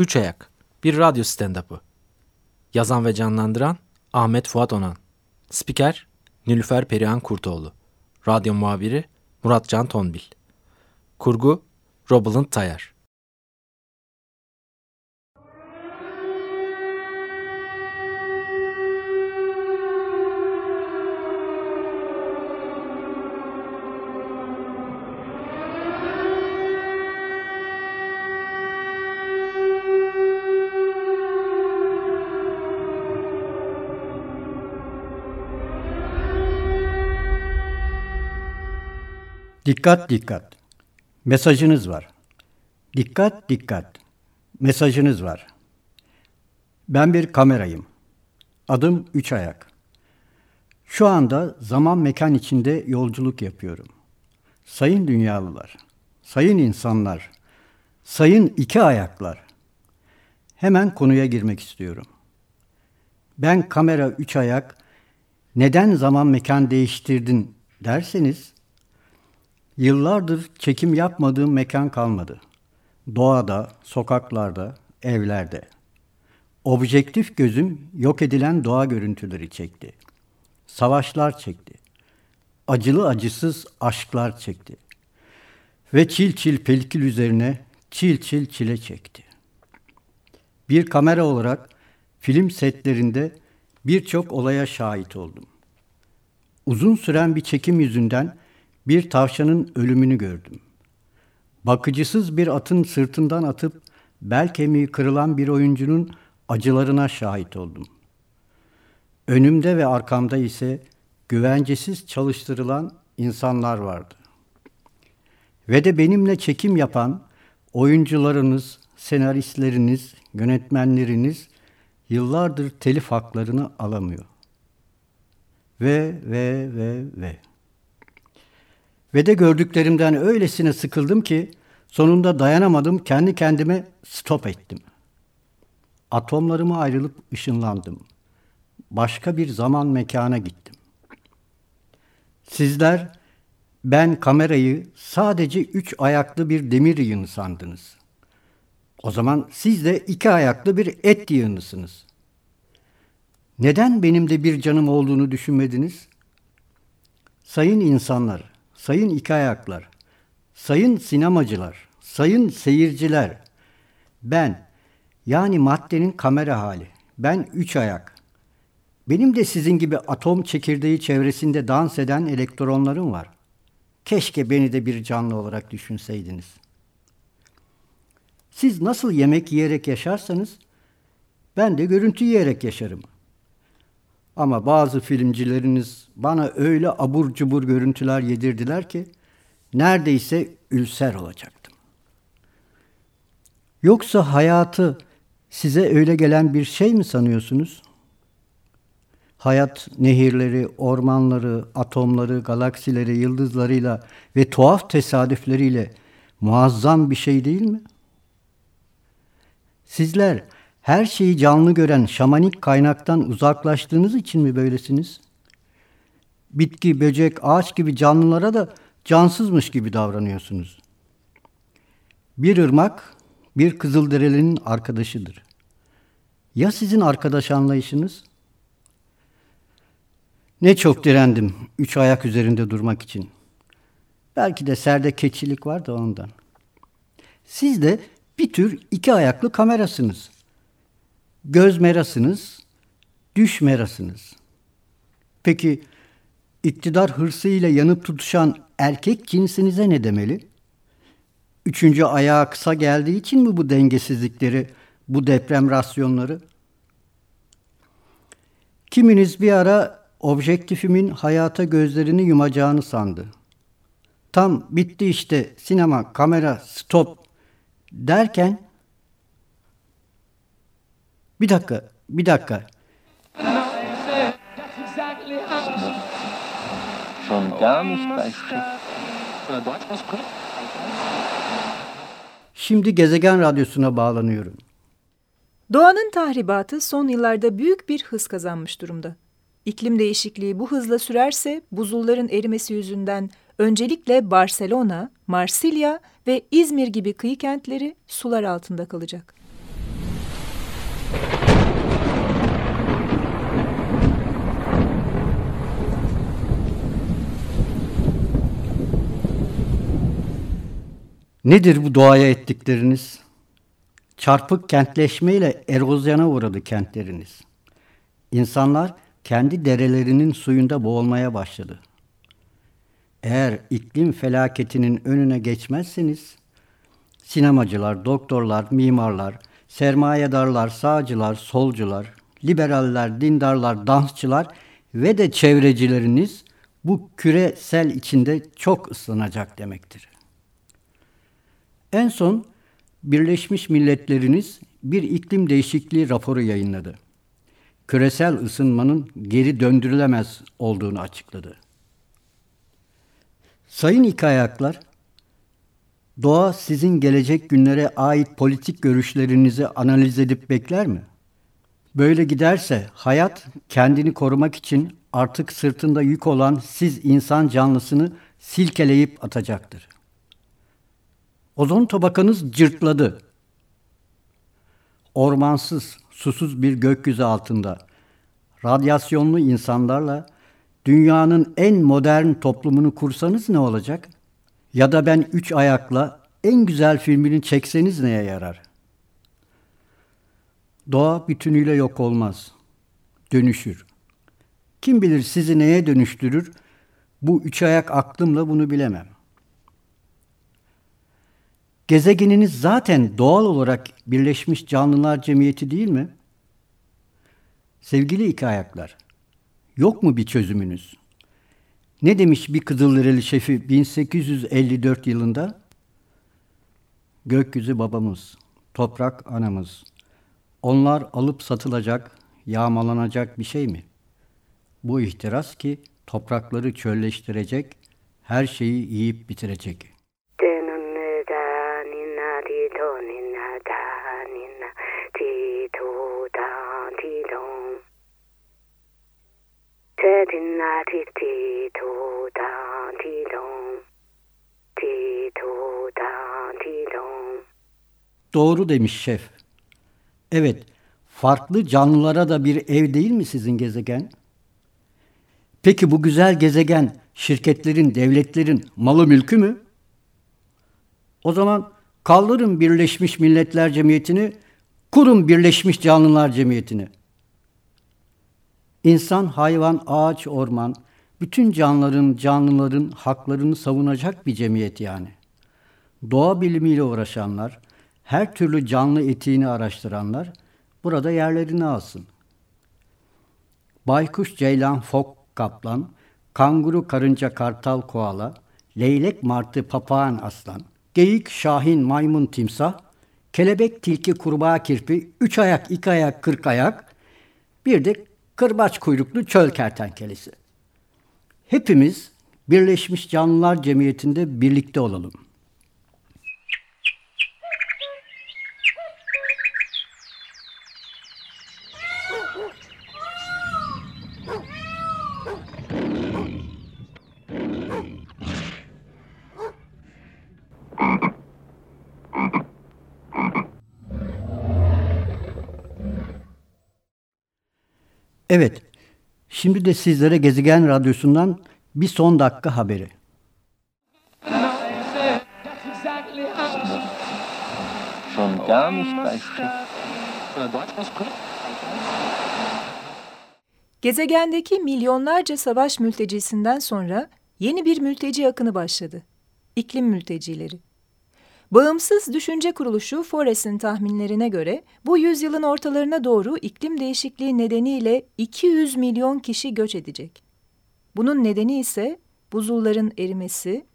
Üç Ayak, bir radyo stand-up'ı. Yazan ve canlandıran Ahmet Fuat Onan. Spiker Nilüfer Perihan Kurtoğlu. Radyo muhabiri Muratcan Tonbil. Kurgu Robalın Tayar. Dikkat dikkat. Mesajınız var. Dikkat dikkat. Mesajınız var. Ben bir kamerayım. Adım Üç Ayak. Şu anda zaman mekan içinde yolculuk yapıyorum. Sayın dünyalılar, sayın insanlar, sayın iki ayaklar. Hemen konuya girmek istiyorum. Ben kamera üç ayak, neden zaman mekan değiştirdin derseniz, Yıllardır çekim yapmadığım mekan kalmadı. Doğada, sokaklarda, evlerde. Objektif gözüm yok edilen doğa görüntüleri çekti. Savaşlar çekti. Acılı acısız aşklar çekti. Ve çil çil pelkil üzerine çil çil çile çekti. Bir kamera olarak film setlerinde birçok olaya şahit oldum. Uzun süren bir çekim yüzünden bir tavşanın ölümünü gördüm. Bakıcısız bir atın sırtından atıp bel kemiği kırılan bir oyuncunun acılarına şahit oldum. Önümde ve arkamda ise güvencesiz çalıştırılan insanlar vardı. Ve de benimle çekim yapan oyuncularınız, senaristleriniz, yönetmenleriniz yıllardır telif haklarını alamıyor. Ve ve ve ve. Ve de gördüklerimden öylesine sıkıldım ki sonunda dayanamadım kendi kendime stop ettim. Atomlarıma ayrılıp ışınlandım. Başka bir zaman mekana gittim. Sizler ben kamerayı sadece üç ayaklı bir demir yığını sandınız. O zaman siz de iki ayaklı bir et yığınısınız. Neden benim de bir canım olduğunu düşünmediniz? Sayın insanlar, sayın iki ayaklar, sayın sinemacılar, sayın seyirciler, ben yani maddenin kamera hali, ben üç ayak. Benim de sizin gibi atom çekirdeği çevresinde dans eden elektronlarım var. Keşke beni de bir canlı olarak düşünseydiniz. Siz nasıl yemek yiyerek yaşarsanız, ben de görüntü yiyerek yaşarım. Ama bazı filmcileriniz bana öyle abur cubur görüntüler yedirdiler ki neredeyse ülser olacaktım. Yoksa hayatı size öyle gelen bir şey mi sanıyorsunuz? Hayat nehirleri, ormanları, atomları, galaksileri, yıldızlarıyla ve tuhaf tesadüfleriyle muazzam bir şey değil mi? Sizler her şeyi canlı gören şamanik kaynaktan uzaklaştığınız için mi böylesiniz? Bitki, böcek, ağaç gibi canlılara da cansızmış gibi davranıyorsunuz. Bir ırmak, bir kızılderelinin arkadaşıdır. Ya sizin arkadaş anlayışınız? Ne çok direndim üç ayak üzerinde durmak için. Belki de serde keçilik var da ondan. Siz de bir tür iki ayaklı kamerasınız göz merasınız, düş merasınız. Peki iktidar hırsıyla yanıp tutuşan erkek cinsinize ne demeli? Üçüncü ayağı kısa geldiği için mi bu dengesizlikleri, bu deprem rasyonları? Kiminiz bir ara objektifimin hayata gözlerini yumacağını sandı. Tam bitti işte sinema, kamera, stop derken bir dakika, bir dakika. Schon gar nicht bei Şimdi Gezegen Radyosu'na bağlanıyorum. Doğanın tahribatı son yıllarda büyük bir hız kazanmış durumda. İklim değişikliği bu hızla sürerse buzulların erimesi yüzünden öncelikle Barcelona, Marsilya ve İzmir gibi kıyı kentleri sular altında kalacak. Nedir bu doğaya ettikleriniz? Çarpık kentleşmeyle erozyona uğradı kentleriniz. İnsanlar kendi derelerinin suyunda boğulmaya başladı. Eğer iklim felaketinin önüne geçmezseniz, sinemacılar, doktorlar, mimarlar, sermayedarlar, sağcılar, solcular, liberaller, dindarlar, dansçılar ve de çevrecileriniz bu küresel içinde çok ıslanacak demektir. En son Birleşmiş Milletleriniz bir iklim değişikliği raporu yayınladı. Küresel ısınmanın geri döndürülemez olduğunu açıkladı. Sayın iki ayaklar, doğa sizin gelecek günlere ait politik görüşlerinizi analiz edip bekler mi? Böyle giderse hayat kendini korumak için artık sırtında yük olan siz insan canlısını silkeleyip atacaktır. Ozon tabakanız cırtladı. Ormansız, susuz bir gökyüzü altında radyasyonlu insanlarla dünyanın en modern toplumunu kursanız ne olacak? Ya da ben üç ayakla en güzel filmini çekseniz neye yarar? Doğa bütünüyle yok olmaz. Dönüşür. Kim bilir sizi neye dönüştürür? Bu üç ayak aklımla bunu bilemem. Gezegeniniz zaten doğal olarak Birleşmiş Canlılar Cemiyeti değil mi? Sevgili iki ayaklar, yok mu bir çözümünüz? Ne demiş bir Kızılderili şefi 1854 yılında? Gökyüzü babamız, toprak anamız. Onlar alıp satılacak, yağmalanacak bir şey mi? Bu ihtiras ki toprakları çölleştirecek, her şeyi yiyip bitirecek.'' Doğru demiş şef. Evet, farklı canlılara da bir ev değil mi sizin gezegen? Peki bu güzel gezegen şirketlerin, devletlerin malı mülkü mü? O zaman kaldırın Birleşmiş Milletler Cemiyeti'ni, kurun Birleşmiş Canlılar Cemiyeti'ni. İnsan, hayvan, ağaç, orman, bütün canlıların, canlıların haklarını savunacak bir cemiyet yani. Doğa bilimiyle uğraşanlar, her türlü canlı etiğini araştıranlar burada yerlerini alsın. Baykuş, ceylan, fok, kaplan, kanguru, karınca, kartal, koala, leylek, martı, papağan, aslan, geyik, şahin, maymun, timsah, kelebek, tilki, kurbağa, kirpi, üç ayak, iki ayak, kırk ayak, bir de kırbaç kuyruklu çöl kertenkelesi. Hepimiz Birleşmiş Canlılar Cemiyeti'nde birlikte olalım. Evet, şimdi de sizlere Gezegen Radyosu'ndan bir son dakika haberi. Schon gar nicht bei Gezegendeki milyonlarca savaş mültecisinden sonra yeni bir mülteci akını başladı. İklim mültecileri. Bağımsız Düşünce Kuruluşu Forest'in tahminlerine göre bu yüzyılın ortalarına doğru iklim değişikliği nedeniyle 200 milyon kişi göç edecek. Bunun nedeni ise buzulların erimesi,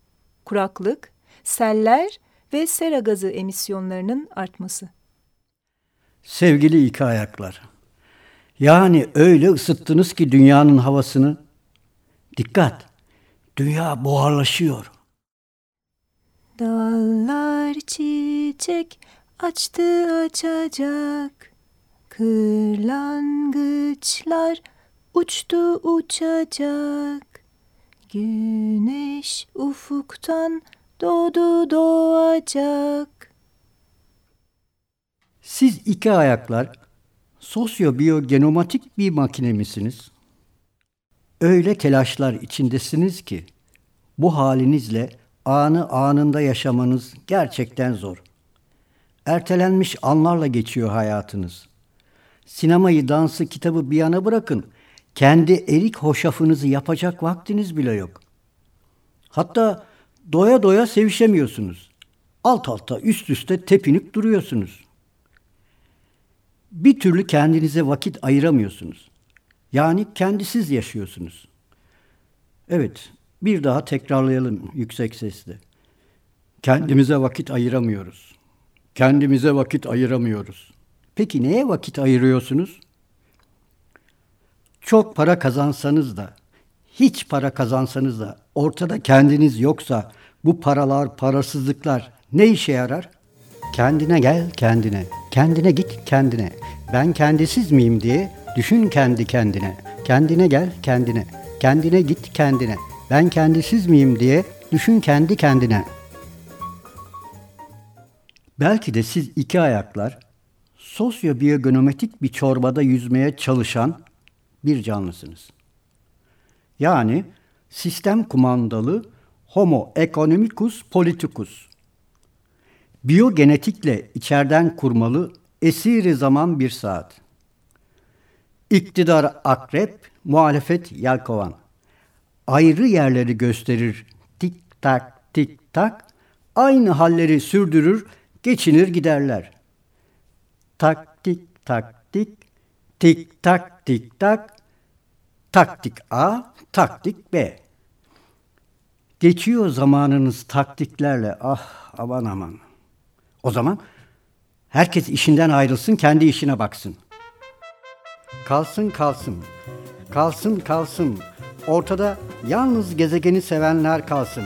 kuraklık, seller ve sera gazı emisyonlarının artması. Sevgili iki ayaklar, yani öyle ısıttınız ki dünyanın havasını. Dikkat, dünya buharlaşıyor. Dallar çiçek açtı açacak. Kırlangıçlar uçtu uçacak. Güneş ufuktan doğdu doğacak. Siz iki ayaklar sosyo-biyogenomatik bir makine misiniz? Öyle telaşlar içindesiniz ki bu halinizle anı anında yaşamanız gerçekten zor. Ertelenmiş anlarla geçiyor hayatınız. Sinemayı, dansı, kitabı bir yana bırakın. Kendi erik hoşafınızı yapacak vaktiniz bile yok. Hatta doya doya sevişemiyorsunuz. Alt alta üst üste tepinip duruyorsunuz. Bir türlü kendinize vakit ayıramıyorsunuz. Yani kendisiz yaşıyorsunuz. Evet, bir daha tekrarlayalım yüksek sesle. Kendimize vakit ayıramıyoruz. Kendimize vakit ayıramıyoruz. Peki neye vakit ayırıyorsunuz? Çok para kazansanız da, hiç para kazansanız da, ortada kendiniz yoksa bu paralar, parasızlıklar ne işe yarar? Kendine gel kendine, kendine git kendine. Ben kendisiz miyim diye düşün kendi kendine. Kendine gel kendine, kendine git kendine. Ben kendisiz miyim diye düşün kendi kendine. Belki de siz iki ayaklar sosyobiyogenometrik bir çorbada yüzmeye çalışan bir canlısınız. Yani sistem kumandalı Homo economicus politicus. Biyogenetikle içeriden kurmalı esiri zaman bir saat. İktidar akrep, muhalefet yelkovan. Ayrı yerleri gösterir tik tak tik tak, aynı halleri sürdürür, geçinir giderler. Tak tik tak tik, tik tak tik tak, taktik A, taktik B. Geçiyor zamanınız taktiklerle, ah aman aman. O zaman herkes işinden ayrılsın, kendi işine baksın. Kalsın kalsın, kalsın kalsın. Ortada yalnız gezegeni sevenler kalsın.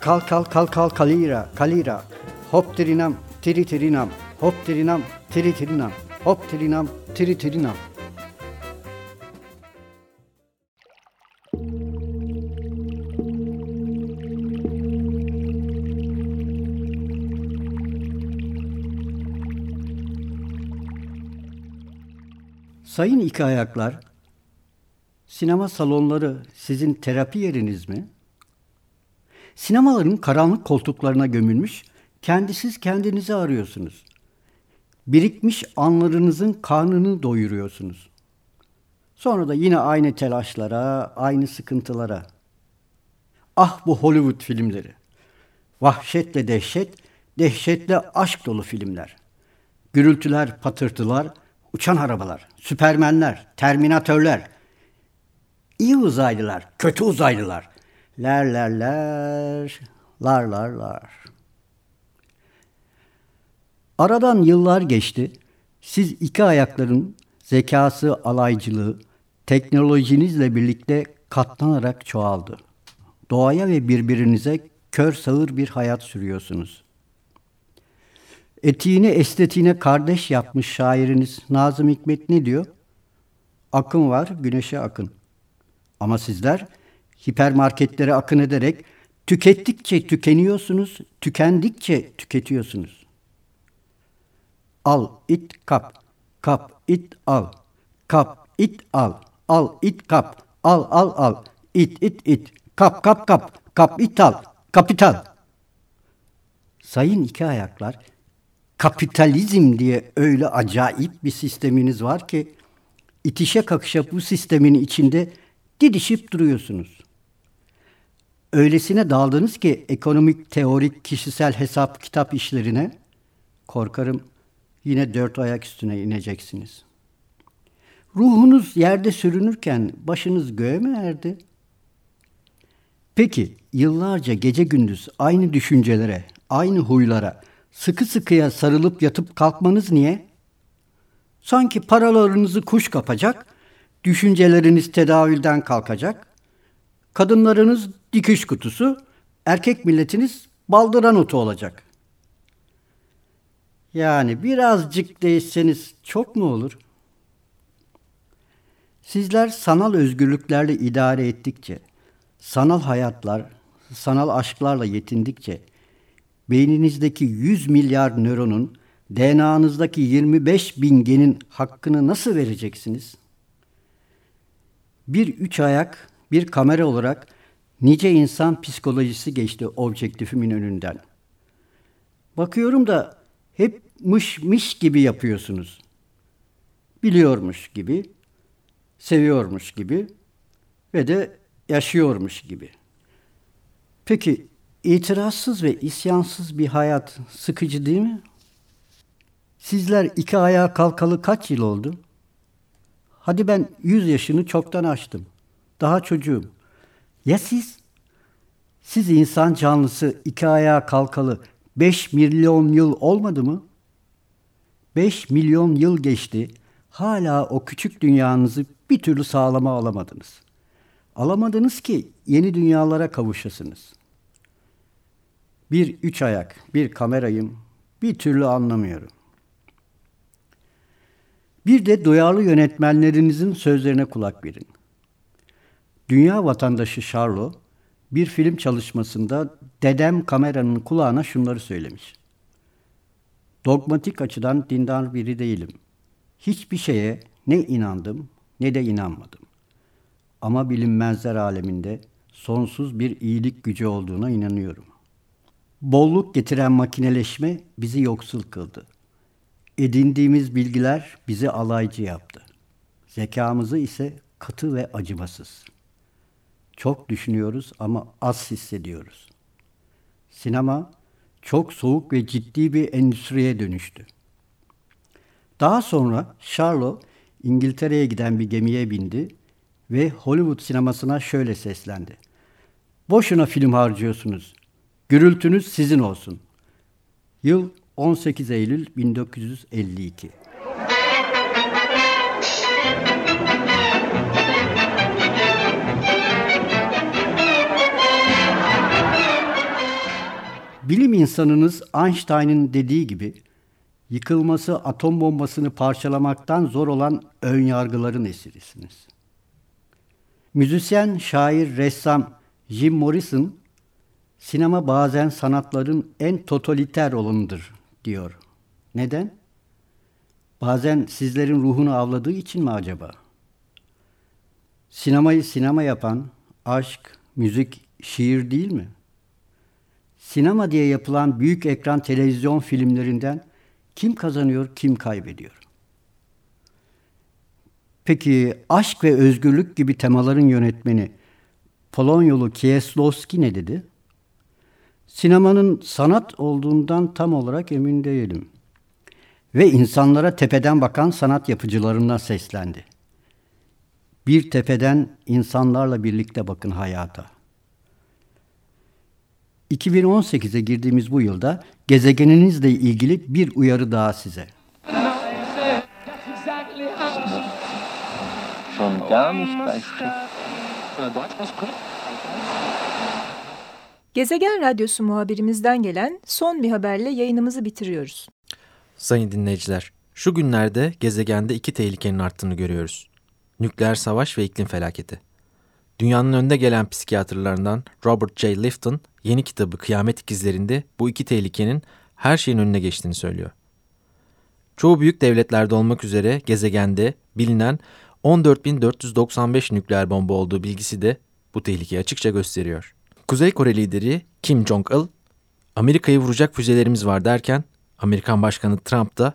Kal kal kal kal kalira, kalira. Hop tirinam, tiri tirinam, hop tirinam, tiri tirinam, hop tirinam, tiri tirinam. Sayın iki ayaklar, sinema salonları sizin terapi yeriniz mi? Sinemaların karanlık koltuklarına gömülmüş, kendisiz kendinizi arıyorsunuz. Birikmiş anlarınızın karnını doyuruyorsunuz. Sonra da yine aynı telaşlara, aynı sıkıntılara. Ah bu Hollywood filmleri. Vahşetle dehşet, dehşetle aşk dolu filmler. Gürültüler, patırtılar, uçan arabalar, süpermenler, terminatörler, iyi uzaylılar, kötü uzaylılar, ler ler ler, lar lar lar. Aradan yıllar geçti. Siz iki ayakların zekası, alaycılığı, teknolojinizle birlikte katlanarak çoğaldı. Doğaya ve birbirinize kör sağır bir hayat sürüyorsunuz. Etiğini estetiğine kardeş yapmış şairiniz Nazım Hikmet ne diyor? Akın var, güneşe akın. Ama sizler hipermarketlere akın ederek tükettikçe tükeniyorsunuz, tükendikçe tüketiyorsunuz. Al, it, kap. Kap, it, al. Kap, it, al. Al, it, kap. Al, al, al. It, it, it. Kap, kap, kap. Kap, it, al. Kapital. Sayın iki ayaklar, kapitalizm diye öyle acayip bir sisteminiz var ki itişe kakışa bu sistemin içinde didişip duruyorsunuz. Öylesine daldınız ki ekonomik, teorik, kişisel hesap, kitap işlerine korkarım yine dört ayak üstüne ineceksiniz. Ruhunuz yerde sürünürken başınız göğe mi erdi? Peki yıllarca gece gündüz aynı düşüncelere, aynı huylara, sıkı sıkıya sarılıp yatıp kalkmanız niye? Sanki paralarınızı kuş kapacak, düşünceleriniz tedavülden kalkacak, kadınlarınız dikiş kutusu, erkek milletiniz baldıran otu olacak. Yani birazcık değişseniz çok mu olur? Sizler sanal özgürlüklerle idare ettikçe, sanal hayatlar, sanal aşklarla yetindikçe, beyninizdeki 100 milyar nöronun, DNA'nızdaki 25 bin genin hakkını nasıl vereceksiniz? Bir üç ayak, bir kamera olarak Nice insan psikolojisi geçti objektifimin önünden. Bakıyorum da hep mış mış gibi yapıyorsunuz. Biliyormuş gibi, seviyormuş gibi ve de yaşıyormuş gibi. Peki itirazsız ve isyansız bir hayat sıkıcı değil mi? Sizler iki ayağa kalkalı kaç yıl oldu? Hadi ben yüz yaşını çoktan aştım. Daha çocuğum. Ya siz? Siz insan canlısı iki ayağa kalkalı beş milyon yıl olmadı mı? Beş milyon yıl geçti. Hala o küçük dünyanızı bir türlü sağlama alamadınız. Alamadınız ki yeni dünyalara kavuşasınız. Bir üç ayak, bir kamerayım, bir türlü anlamıyorum. Bir de duyarlı yönetmenlerinizin sözlerine kulak verin. Dünya vatandaşı Charlo bir film çalışmasında dedem kameranın kulağına şunları söylemiş. Dogmatik açıdan dindar biri değilim. Hiçbir şeye ne inandım ne de inanmadım. Ama bilinmezler aleminde sonsuz bir iyilik gücü olduğuna inanıyorum. Bolluk getiren makineleşme bizi yoksul kıldı. Edindiğimiz bilgiler bizi alaycı yaptı. Zekamızı ise katı ve acımasız. Çok düşünüyoruz ama az hissediyoruz. Sinema çok soğuk ve ciddi bir endüstriye dönüştü. Daha sonra Charlo İngiltere'ye giden bir gemiye bindi ve Hollywood sinemasına şöyle seslendi. Boşuna film harcıyorsunuz. Gürültünüz sizin olsun. Yıl 18 Eylül 1952. Bilim insanınız Einstein'ın dediği gibi yıkılması atom bombasını parçalamaktan zor olan ön yargıların esirisiniz. Müzisyen, şair, ressam Jim Morrison sinema bazen sanatların en totaliter olanıdır diyor. Neden? Bazen sizlerin ruhunu avladığı için mi acaba? Sinemayı sinema yapan aşk, müzik, şiir değil mi? Sinema diye yapılan büyük ekran televizyon filmlerinden kim kazanıyor, kim kaybediyor? Peki aşk ve özgürlük gibi temaların yönetmeni Polonyolu Kieslowski ne dedi? Sinemanın sanat olduğundan tam olarak emin değilim. Ve insanlara tepeden bakan sanat yapıcılarına seslendi. Bir tepeden insanlarla birlikte bakın hayata. 2018'e girdiğimiz bu yılda gezegeninizle ilgili bir uyarı daha size. Schon gar nicht bei Schiff. Gezegen Radyosu muhabirimizden gelen son bir haberle yayınımızı bitiriyoruz. Sayın dinleyiciler, şu günlerde gezegende iki tehlikenin arttığını görüyoruz. Nükleer savaş ve iklim felaketi. Dünyanın önde gelen psikiyatrlarından Robert J. Lifton yeni kitabı Kıyamet İkizlerinde bu iki tehlikenin her şeyin önüne geçtiğini söylüyor. Çoğu büyük devletlerde olmak üzere gezegende bilinen 14.495 nükleer bomba olduğu bilgisi de bu tehlikeyi açıkça gösteriyor. Kuzey Kore lideri Kim Jong-il, Amerika'yı vuracak füzelerimiz var derken Amerikan Başkanı Trump da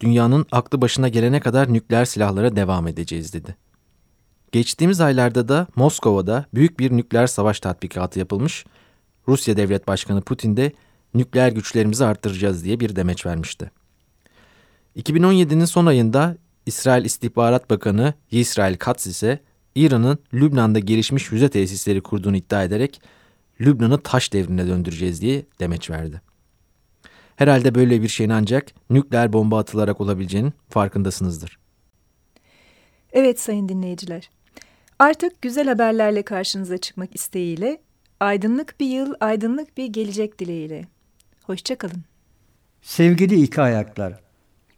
dünyanın aklı başına gelene kadar nükleer silahlara devam edeceğiz dedi. Geçtiğimiz aylarda da Moskova'da büyük bir nükleer savaş tatbikatı yapılmış. Rusya Devlet Başkanı Putin de nükleer güçlerimizi arttıracağız diye bir demeç vermişti. 2017'nin son ayında İsrail İstihbarat Bakanı Yisrael Katz ise İran'ın Lübnan'da gelişmiş füze tesisleri kurduğunu iddia ederek Lübnan'ı taş devrine döndüreceğiz diye demeç verdi. Herhalde böyle bir şeyin ancak nükleer bomba atılarak olabileceğinin farkındasınızdır. Evet sayın dinleyiciler. Artık güzel haberlerle karşınıza çıkmak isteğiyle, aydınlık bir yıl, aydınlık bir gelecek dileğiyle. Hoşçakalın. Sevgili iki ayaklar,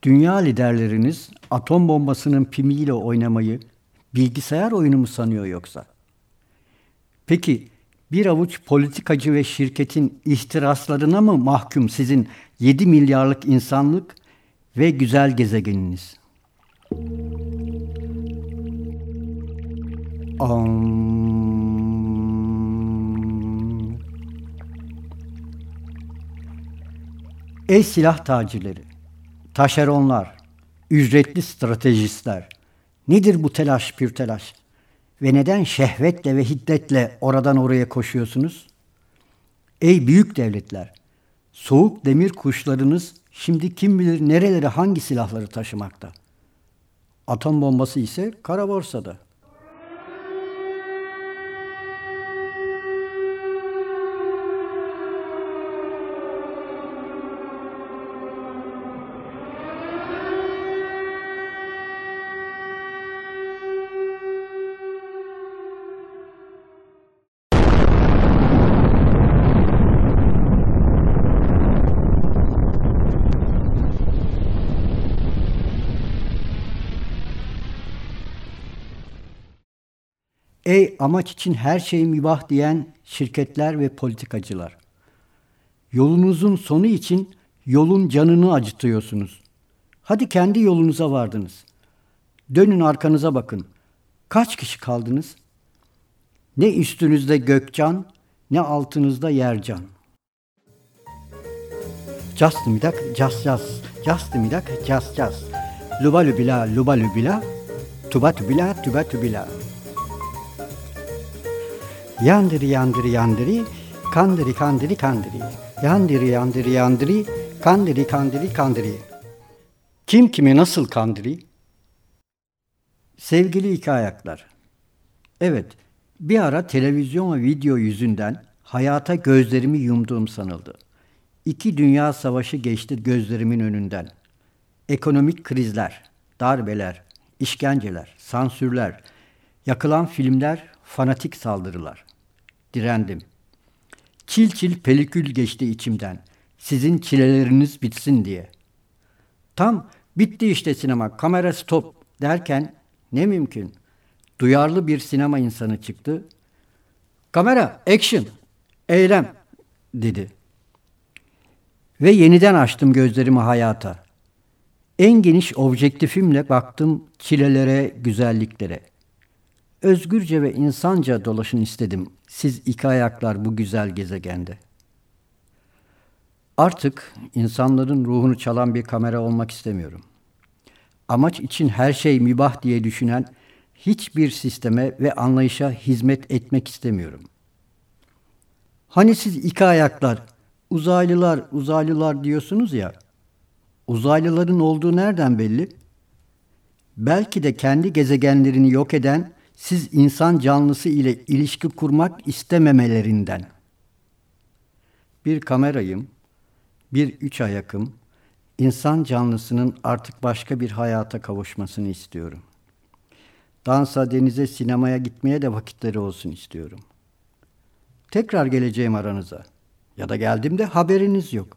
dünya liderleriniz atom bombasının pimiyle oynamayı bilgisayar oyunu mu sanıyor yoksa? Peki bir avuç politikacı ve şirketin ihtiraslarına mı mahkum sizin 7 milyarlık insanlık ve güzel gezegeniniz? Am. Ey silah tacirleri, taşeronlar, ücretli stratejistler, nedir bu telaş pür telaş? Ve neden şehvetle ve hiddetle oradan oraya koşuyorsunuz? Ey büyük devletler, soğuk demir kuşlarınız şimdi kim bilir nerelere hangi silahları taşımakta? Atom bombası ise kara borsada. Ey amaç için her şey mübah diyen şirketler ve politikacılar. Yolunuzun sonu için yolun canını acıtıyorsunuz. Hadi kendi yolunuza vardınız. Dönün arkanıza bakın. Kaç kişi kaldınız? Ne üstünüzde gökcan, ne altınızda yercan. Just midak, just just, just midak, just just. Luba lubila, luba lubila, tuba tubila, tuba tubila. Yandiri yandiri yandiri, kandiri kandiri kandiri. Yandiri yandiri yandiri, kandiri kandiri kandiri. Kim kimi nasıl kandiri? Sevgili iki ayaklar. Evet, bir ara televizyon ve video yüzünden hayata gözlerimi yumduğum sanıldı. İki dünya savaşı geçti gözlerimin önünden. Ekonomik krizler, darbeler, işkenceler, sansürler, yakılan filmler, fanatik saldırılar. Direndim. Çil çil pelikül geçti içimden. Sizin çileleriniz bitsin diye. Tam bitti işte sinema, kamera stop derken ne mümkün. Duyarlı bir sinema insanı çıktı. Kamera, action, eylem dedi. Ve yeniden açtım gözlerimi hayata. En geniş objektifimle baktım çilelere, güzelliklere. Özgürce ve insanca dolaşın istedim siz iki ayaklar bu güzel gezegende. Artık insanların ruhunu çalan bir kamera olmak istemiyorum. Amaç için her şey mübah diye düşünen hiçbir sisteme ve anlayışa hizmet etmek istemiyorum. Hani siz iki ayaklar, uzaylılar, uzaylılar diyorsunuz ya. Uzaylıların olduğu nereden belli? Belki de kendi gezegenlerini yok eden siz insan canlısı ile ilişki kurmak istememelerinden. Bir kamerayım, bir üç ayakım, insan canlısının artık başka bir hayata kavuşmasını istiyorum. Dansa, denize, sinemaya gitmeye de vakitleri olsun istiyorum. Tekrar geleceğim aranıza. Ya da geldiğimde haberiniz yok.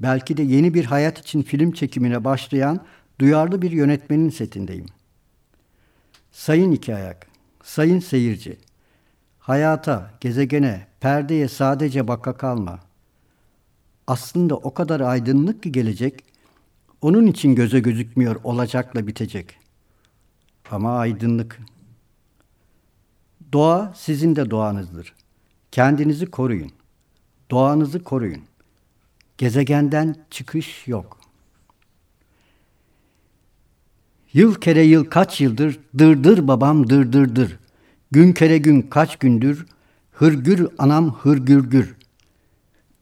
Belki de yeni bir hayat için film çekimine başlayan duyarlı bir yönetmenin setindeyim. Sayın iki ayak, sayın seyirci, hayata, gezegene, perdeye sadece baka kalma. Aslında o kadar aydınlık ki gelecek, onun için göze gözükmüyor olacakla bitecek. Ama aydınlık. Doğa sizin de doğanızdır. Kendinizi koruyun. Doğanızı koruyun. Gezegenden çıkış yok. Yıl kere yıl kaç yıldır dırdır babam dırdırdır. Gün kere gün kaç gündür hırgür anam hırgürgür.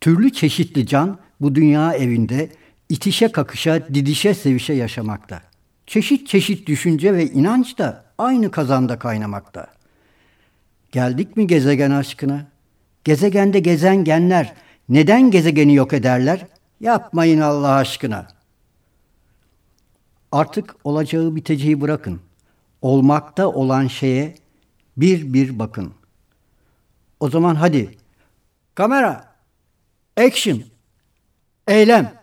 Türlü çeşitli can bu dünya evinde itişe kakışa didişe sevişe yaşamakta. Çeşit çeşit düşünce ve inanç da aynı kazanda kaynamakta. Geldik mi gezegen aşkına? Gezegende gezen genler neden gezegeni yok ederler? Yapmayın Allah aşkına.'' Artık olacağı biteceği bırakın. Olmakta olan şeye bir bir bakın. O zaman hadi. Kamera. Action. Eylem.